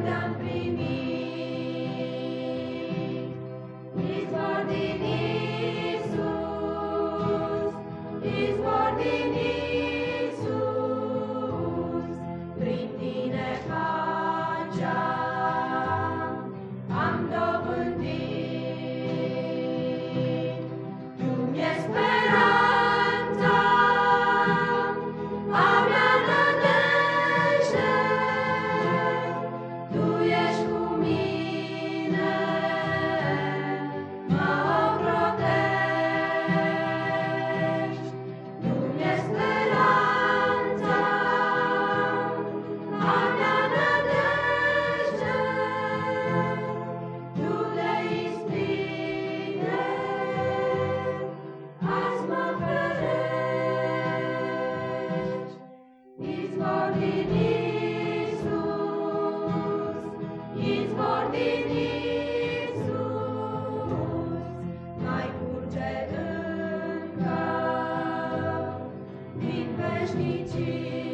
eu te-am Należni Ci.